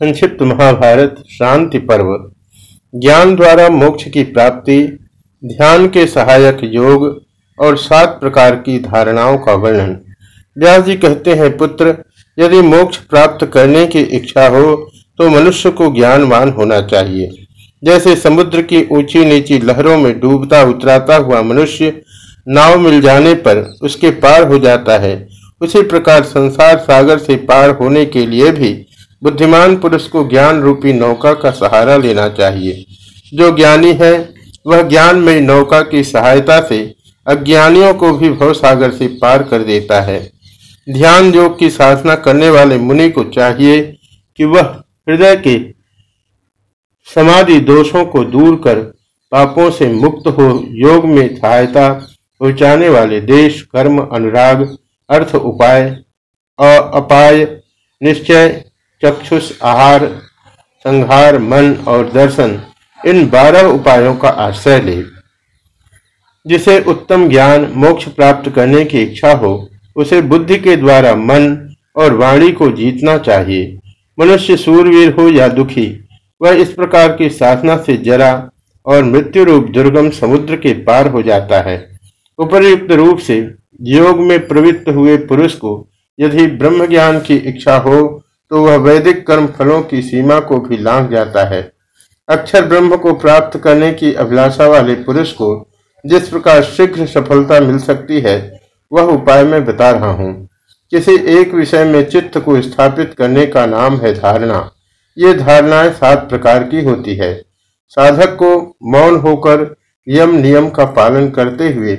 संक्षिप्त महाभारत शांति पर्व। ज्ञान द्वारा मोक्ष की प्राप्ति, ध्यान के सहायक योग और सात प्रकार की धारणाओं का वर्णन। व्यास जी कहते हैं, पुत्र, यदि मोक्ष प्राप्त करने की इच्छा हो तो मनुष्य को ज्ञानवान होना चाहिए। जैसे समुद्र की ऊँची नीची लहरों में डूबता उतराता हुआ मनुष्य नाव मिल जाने पर उसके पार हो जाता है। उसी प्रकार संसार सागर से पार होने के लिए भी बुद्धिमान पुरुष को ज्ञान रूपी नौका का सहारा लेना चाहिए। जो ज्ञानी है, वह ज्ञान में नौका की सहायता से अज्ञानियों को भी भवसागर से पार कर देता है। ध्यान योग की साधना करने वाले मुनि को चाहिए कि वह हृदय के समाधि दोषों को दूर कर पापों से मुक्त हो, योग में सहायता पहुँचाने वाले देश, कर्म, अनुराग, अर्थ उपाय अपाय, निश्चय चक्षुष, आहार, संहार, मन और दर्शन, इन बारह उपायों का आश्रय ले। जिसे उत्तम ज्ञान, मोक्ष प्राप्त करने की इच्छा हो, उसे बुद्धि के द्वारा मन और वाणी को जीतना चाहिए। मनुष्य सूरवीर हो या दुखी, वह इस प्रकार की साधना से जरा और मृत्यु रूप दुर्गम समुद्र के पार हो जाता है। उपरयुक्त रूप से, योग में प्रवृत्त हुए पुरुष को यदि ब्रह्म ज्ञान की इच्छा हो तो वह वैदिक कर्म फलों की सीमा को भी लांघ जाता है। अक्षर ब्रह्म को प्राप्त करने की अभिलाषा वाले पुरुष को जिस प्रकार शीघ्र सफलता मिल सकती है, वह उपाय मैं बता रहा हूँ। किसी एक विषय में चित्त को स्थापित करने का नाम है धारणा। ये धारणाएँ सात प्रकार की होती है। साधक को मौन होकर यम नियम का पालन करते हुए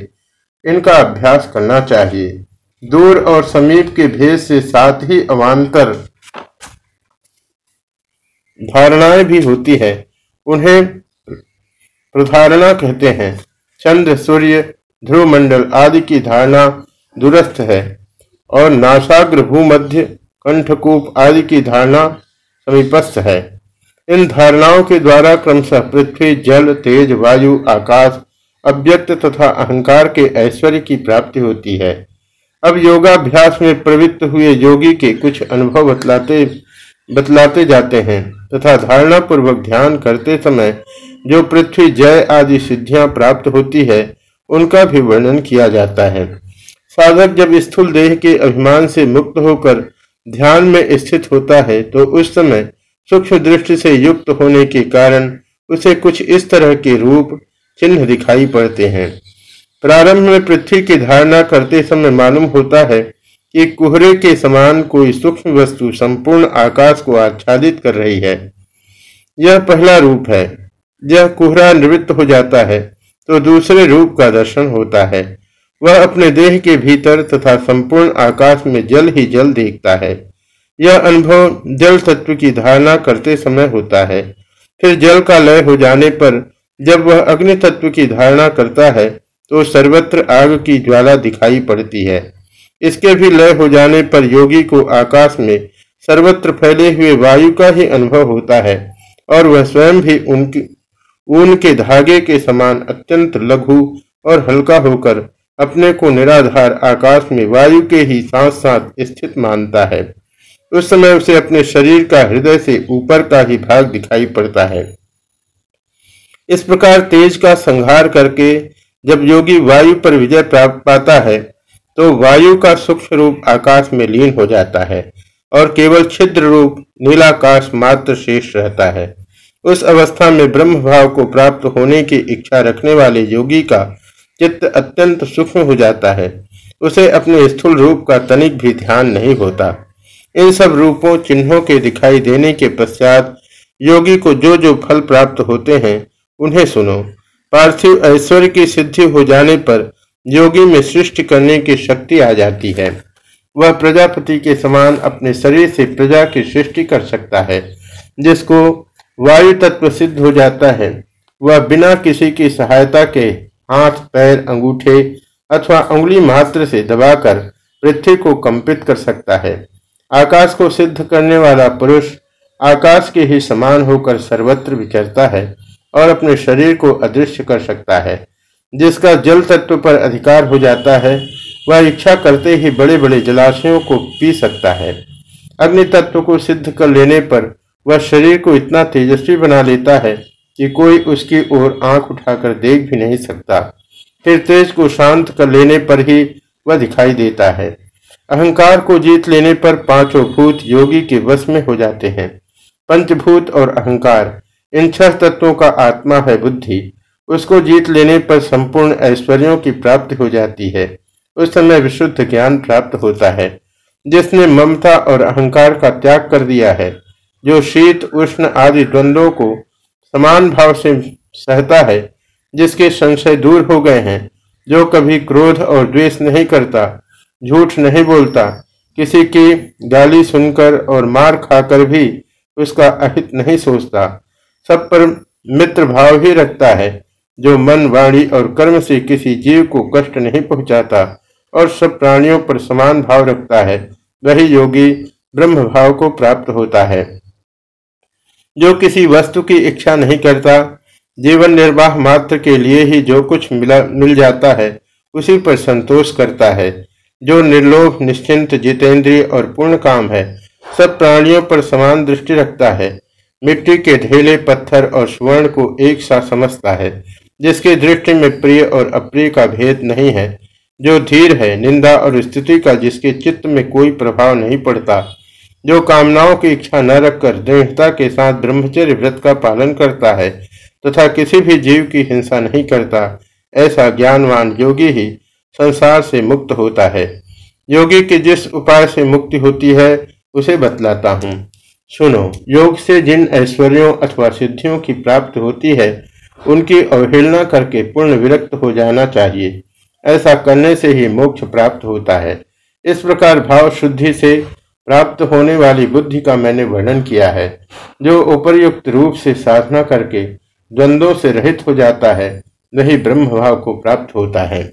इनका अभ्यास करना चाहिए। दूर और समीप के भेद से साथ ही अवान्तर धारणाएँ भी होती है। उन्हें प्रधारणा कहते हैं। चंद्र, सूर्य, ध्रुव मंडल आदि की धारणा दुरस्थ है और नासाग्र भूमध्य, कंठकूप आदि की धारणा समीपस्थ है। इन धारणाओं के द्वारा क्रमशः पृथ्वी, जल, तेज, वायु, आकाश, अव्यक्त तथा अहंकार के ऐश्वर्य की प्राप्ति होती है। अब योगाभ्यास में प्रवृत्त हुए योगी के कुछ अनुभव बतलाते बतलाते जाते हैं, तथा धारणा पूर्वक ध्यान करते समय जो पृथ्वी जय आदि सिद्धियाँ प्राप्त होती है, उनका भी वर्णन किया जाता है। साधक जब स्थूल देह के अभिमान से मुक्त होकर ध्यान में स्थित होता है तो उस समय सूक्ष्म दृष्टि से युक्त होने के कारण उसे कुछ इस तरह के रूप चिन्ह दिखाई पड़ते हैं। प्रारंभ में पृथ्वी की धारणा करते समय मालूम होता है कि कुहरे के समान कोई सूक्ष्म वस्तु संपूर्ण आकाश को आच्छादित कर रही है। यह पहला रूप है। यह कुहरा निवृत्त हो जाता है तो दूसरे रूप का दर्शन होता है। वह अपने देह के भीतर तथा संपूर्ण आकाश में जल ही जल देखता है। यह अनुभव जल तत्व की धारणा करते समय होता है। फिर जल का लय हो जाने पर जब वह अग्नि तत्व की धारणा करता है तो सर्वत्र आग की ज्वाला दिखाई पड़ती है। इसके भी लय हो जाने पर योगी को आकाश में सर्वत्र फैले हुए वायु का ही अनुभव होता है, और वह स्वयं भी उनकी, ऊन के धागे के समान अत्यंत लघु और हल्का होकर अपने को निराधार आकाश में वायु के ही साथ साथ स्थित मानता है। उस समय उसे अपने शरीर का हृदय से ऊपर का ही भाग दिखाई पड़ता है। इस प्रकार तेज का संहार करके जब योगी वायु पर विजय प्राप्त पाता है तो वायु का सूक्ष्म रूप आकाश में लीन हो जाता है और केवल छिद्र रूप नीलाकाश मात्र शेष रहता है। उस अवस्था में ब्रह्म भाव को प्राप्त होने की इच्छा रखने वाले योगी का चित्त अत्यंत सूक्ष्म हो जाता है। उसे अपने स्थूल रूप का तनिक भी ध्यान नहीं होता। इन सब रूपों, चिन्हों के दिखाई देने के पश्चात योगी को जो जो फल प्राप्त होते हैं, उन्हें सुनो। पार्थिव ऐश्वर्य की सिद्धि हो जाने पर योगी में सृष्टि करने की शक्ति आ जाती है। वह प्रजापति के समान अपने शरीर से प्रजा की सृष्टि कर सकता है, जिसको वायु तत्व सिद्ध हो जाता है। वह बिना किसी की सहायता के हाथ, पैर, अंगूठे अथवा उंगली मात्र से दबाकर पृथ्वी को कंपित कर सकता है। आकाश को सिद्ध करने वाला पुरुष आकाश के ही समान होकर सर्वत्र विचरता है और अपने शरीर को अदृश्य कर सकता है। जिसका जल तत्व पर अधिकार हो जाता है, वह इच्छा करते ही बड़े बड़े जलाशयों को पी सकता है। अग्नि तत्व को सिद्ध कर लेने पर वह शरीर को इतना तेजस्वी बना लेता है कि कोई उसकी ओर आँख उठाकर देख भी नहीं सकता। फिर तेज को शांत कर लेने पर ही वह दिखाई देता है। अहंकार को जीत लेने पर पाँचों भूत योगी के वश में हो जाते हैं। पंचभूत और अहंकार, इन छह तत्वों का आत्मा है बुद्धि। उसको जीत लेने पर संपूर्ण ऐश्वर्यों की प्राप्ति हो जाती है। उस समय विशुद्ध ज्ञान प्राप्त होता है, जिसने ममता और अहंकार का त्याग कर दिया है, जो शीत, उष्ण आदि द्वंद्वों को समान भाव से सहता है, जिसके संशय दूर हो गए हैं, जो कभी क्रोध और द्वेष नहीं करता, झूठ नहीं बोलता, किसी की गाली सुनकर और मार खाकर भी उसका अहित नहीं सोचता, सब पर मित्र भाव ही रखता है। जो मन, वाणी और कर्म से किसी जीव को कष्ट नहीं पहुंचाता और सब प्राणियों पर समान भाव रखता है, वही योगी ब्रह्म भाव को प्राप्त होता है। जो किसी वस्तु की इच्छा नहीं करता, जीवन निर्वाह मात्र के लिए ही जो कुछ मिला, मिल जाता है, उसी पर संतोष करता है। जो निर्लोभ, निश्चिंत, जितेंद्रिय और पूर्ण काम है, सब प्राणियों पर समान दृष्टि रखता है। मिट्टी के ढेले, पत्थर और स्वर्ण को एक साथ समझता है। जिसकी दृष्टि में प्रिय और अप्रिय का भेद नहीं है, जो धीर है, निंदा और स्थिति का जिसके चित्त में कोई प्रभाव नहीं पड़ता, जो कामनाओं की इच्छा न रखकर दृढ़ता के साथ ब्रह्मचर्य व्रत का पालन करता है, तथा किसी भी जीव की हिंसा नहीं करता, ऐसा ज्ञानवान योगी ही संसार से मुक्त होता है। योगी की जिस उपाय से मुक्ति होती है, उसे बतलाता हूँ। सुनो, योग से जिन ऐश्वर्यों अथवा सिद्धियों की प्राप्ति होती है उनकी अवहेलना करके पूर्ण विरक्त हो जाना चाहिए। ऐसा करने से ही मोक्ष प्राप्त होता है। इस प्रकार भाव शुद्धि से प्राप्त होने वाली बुद्धि का मैंने वर्णन किया है, जो उपरयुक्त रूप से साधना करके द्वंद्व से रहित हो जाता है वही ब्रह्म भाव को प्राप्त होता है।